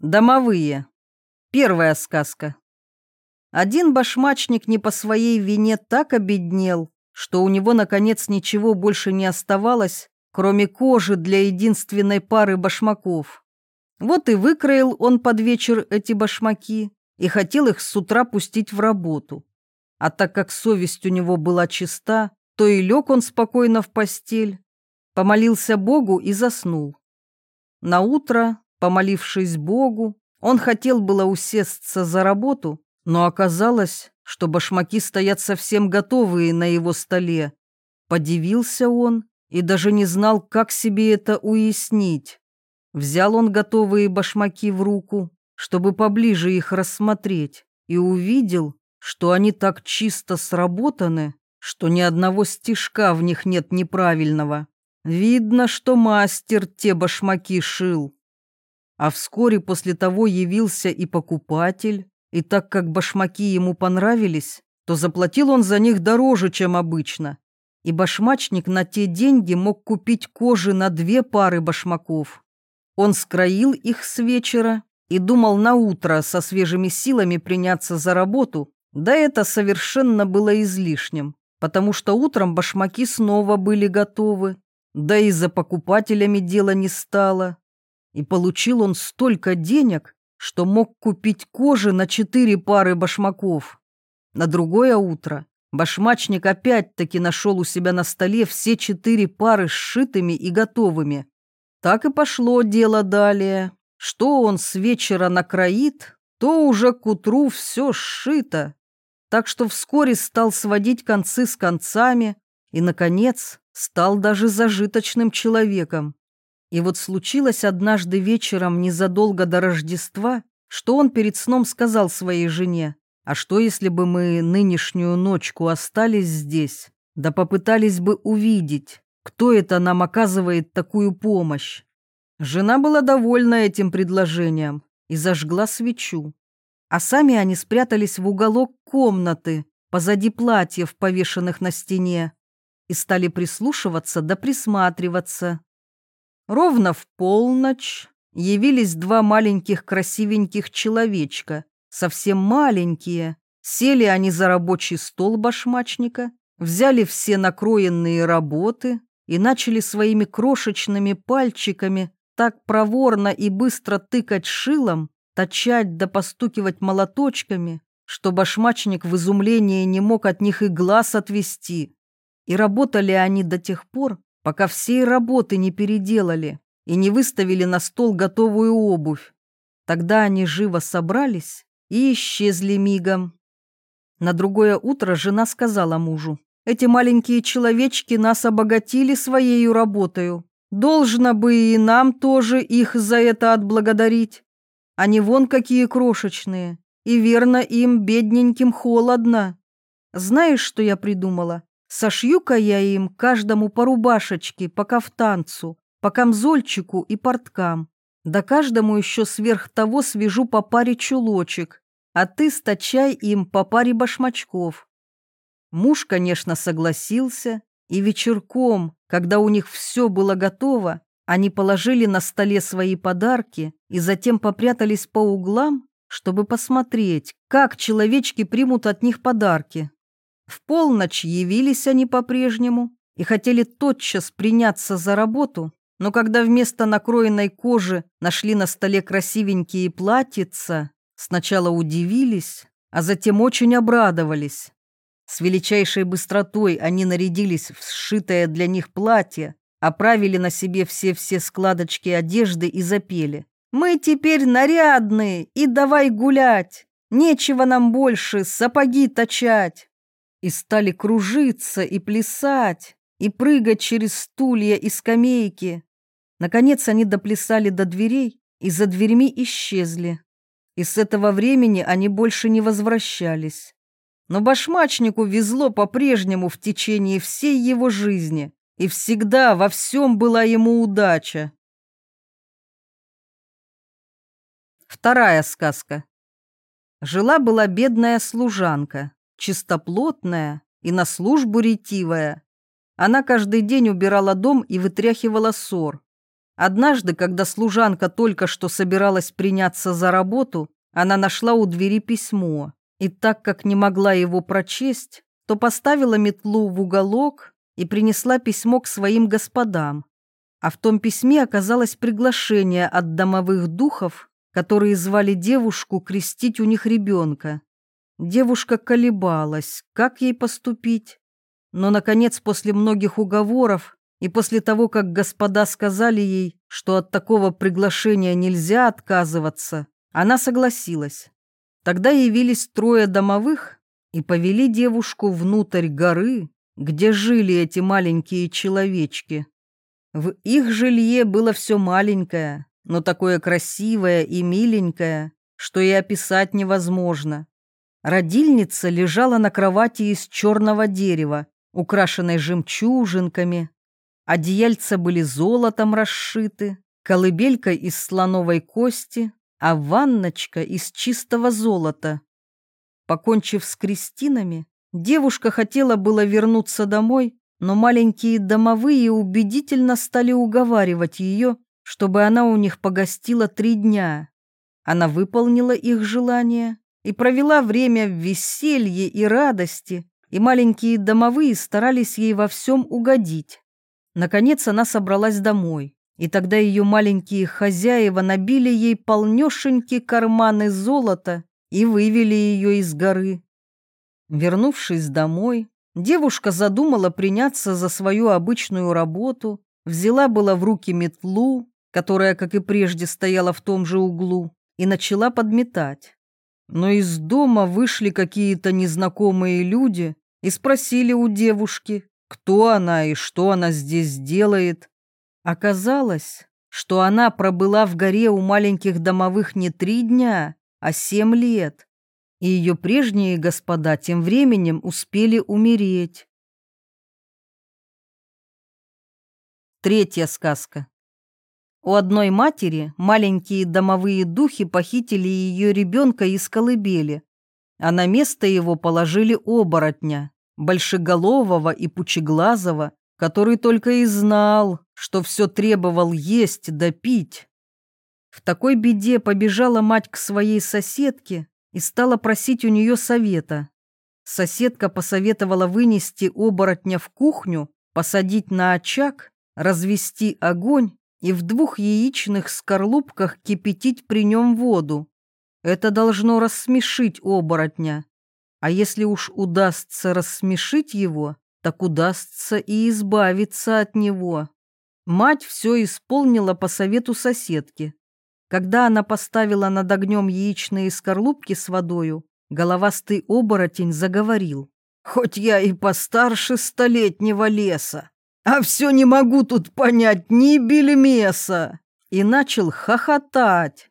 Домовые. Первая сказка. Один башмачник не по своей вине так обеднел, что у него, наконец, ничего больше не оставалось, кроме кожи для единственной пары башмаков. Вот и выкроил он под вечер эти башмаки и хотел их с утра пустить в работу. А так как совесть у него была чиста, то и лег он спокойно в постель, помолился Богу и заснул. На утро Помолившись Богу, он хотел было усесться за работу, но оказалось, что башмаки стоят совсем готовые на его столе. Подивился он и даже не знал, как себе это уяснить. Взял он готовые башмаки в руку, чтобы поближе их рассмотреть, и увидел, что они так чисто сработаны, что ни одного стежка в них нет неправильного. Видно, что мастер те башмаки шил. А вскоре после того явился и покупатель, и так как башмаки ему понравились, то заплатил он за них дороже, чем обычно. И башмачник на те деньги мог купить кожи на две пары башмаков. Он скроил их с вечера и думал на утро со свежими силами приняться за работу, да это совершенно было излишним, потому что утром башмаки снова были готовы, да и за покупателями дело не стало и получил он столько денег, что мог купить кожи на четыре пары башмаков. На другое утро башмачник опять-таки нашел у себя на столе все четыре пары сшитыми и готовыми. Так и пошло дело далее. Что он с вечера накроит, то уже к утру все сшито. Так что вскоре стал сводить концы с концами и, наконец, стал даже зажиточным человеком. И вот случилось однажды вечером незадолго до Рождества, что он перед сном сказал своей жене, «А что, если бы мы нынешнюю ночку остались здесь, да попытались бы увидеть, кто это нам оказывает такую помощь?» Жена была довольна этим предложением и зажгла свечу. А сами они спрятались в уголок комнаты, позади платьев, повешенных на стене, и стали прислушиваться да присматриваться. Ровно в полночь явились два маленьких красивеньких человечка, совсем маленькие. Сели они за рабочий стол башмачника, взяли все накроенные работы и начали своими крошечными пальчиками так проворно и быстро тыкать шилом, точать да постукивать молоточками, что башмачник в изумлении не мог от них и глаз отвести. И работали они до тех пор, пока всей работы не переделали и не выставили на стол готовую обувь. Тогда они живо собрались и исчезли мигом. На другое утро жена сказала мужу, «Эти маленькие человечки нас обогатили своей работою. Должно бы и нам тоже их за это отблагодарить. Они вон какие крошечные, и верно им, бедненьким, холодно. Знаешь, что я придумала? Сошью-ка я им каждому по рубашечке, по кафтанцу, по камзольчику и порткам. Да каждому еще сверх того свяжу по паре чулочек, а ты стачай им по паре башмачков. Муж, конечно, согласился, и вечерком, когда у них все было готово, они положили на столе свои подарки и затем попрятались по углам, чтобы посмотреть, как человечки примут от них подарки. В полночь явились они по-прежнему и хотели тотчас приняться за работу, но когда вместо накроенной кожи нашли на столе красивенькие платьица, сначала удивились, а затем очень обрадовались. С величайшей быстротой они нарядились в сшитое для них платье, оправили на себе все-все складочки одежды и запели. «Мы теперь нарядные, и давай гулять! Нечего нам больше сапоги точать!» И стали кружиться и плясать, и прыгать через стулья и скамейки. Наконец они доплясали до дверей и за дверьми исчезли. И с этого времени они больше не возвращались. Но башмачнику везло по-прежнему в течение всей его жизни, и всегда во всем была ему удача. Вторая сказка. Жила-была бедная служанка чистоплотная и на службу ретивая. Она каждый день убирала дом и вытряхивала ссор. Однажды, когда служанка только что собиралась приняться за работу, она нашла у двери письмо, и так как не могла его прочесть, то поставила метлу в уголок и принесла письмо к своим господам. А в том письме оказалось приглашение от домовых духов, которые звали девушку крестить у них ребенка. Девушка колебалась, как ей поступить. Но, наконец, после многих уговоров и после того, как господа сказали ей, что от такого приглашения нельзя отказываться, она согласилась. Тогда явились трое домовых и повели девушку внутрь горы, где жили эти маленькие человечки. В их жилье было все маленькое, но такое красивое и миленькое, что и описать невозможно. Родильница лежала на кровати из черного дерева, украшенной жемчужинками. Одеяльца были золотом расшиты, колыбелька из слоновой кости, а ванночка из чистого золота. Покончив с крестинами, девушка хотела было вернуться домой, но маленькие домовые убедительно стали уговаривать ее, чтобы она у них погостила три дня. Она выполнила их желание и провела время в веселье и радости, и маленькие домовые старались ей во всем угодить. Наконец она собралась домой, и тогда ее маленькие хозяева набили ей полнешеньки карманы золота и вывели ее из горы. Вернувшись домой, девушка задумала приняться за свою обычную работу, взяла было в руки метлу, которая, как и прежде, стояла в том же углу, и начала подметать. Но из дома вышли какие-то незнакомые люди и спросили у девушки, кто она и что она здесь делает. Оказалось, что она пробыла в горе у маленьких домовых не три дня, а семь лет, и ее прежние господа тем временем успели умереть. Третья сказка. У одной матери маленькие домовые духи похитили ее ребенка из колыбели, а на место его положили оборотня, большеголового и пучеглазого, который только и знал, что все требовал есть да пить. В такой беде побежала мать к своей соседке и стала просить у нее совета. Соседка посоветовала вынести оборотня в кухню, посадить на очаг, развести огонь и в двух яичных скорлупках кипятить при нем воду. Это должно рассмешить оборотня. А если уж удастся рассмешить его, так удастся и избавиться от него. Мать все исполнила по совету соседки. Когда она поставила над огнем яичные скорлупки с водою, головастый оборотень заговорил. «Хоть я и постарше столетнего леса, а все не могу тут понять ни бельмеса!» И начал хохотать.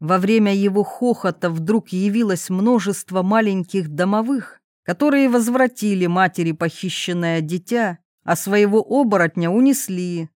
Во время его хохота вдруг явилось множество маленьких домовых, которые возвратили матери похищенное дитя, а своего оборотня унесли.